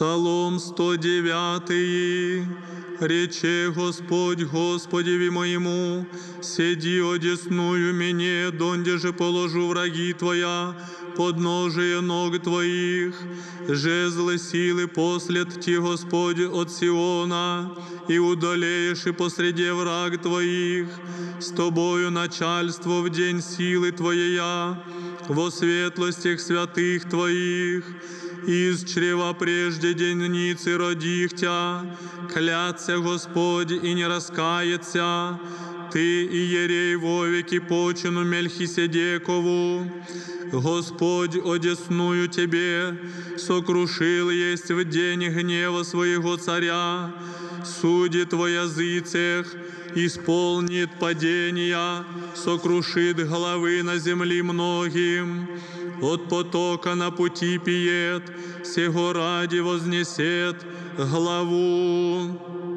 Псалом 109. Рече Господь Господеви моему, сиди одесную мне, донде же положу враги Твоя, подножие ног Твоих, жезлы силы послед Ти, Господь, от Сиона, и удалеешь и посреди враг Твоих, с Тобою начальство в день силы Твоя, во светлостях святых Твоих, из чрева прежде денницы родихтя, клятся Господь и не раскается, Ты и Ерей вовеки почину Мельхиседекову, Господь одесную Тебе, сокрушил есть в день гнева своего царя, судит во языцах, исполнит падения, сокрушит головы на земли многим, от потока на пути пиет, сего ради вознесет главу.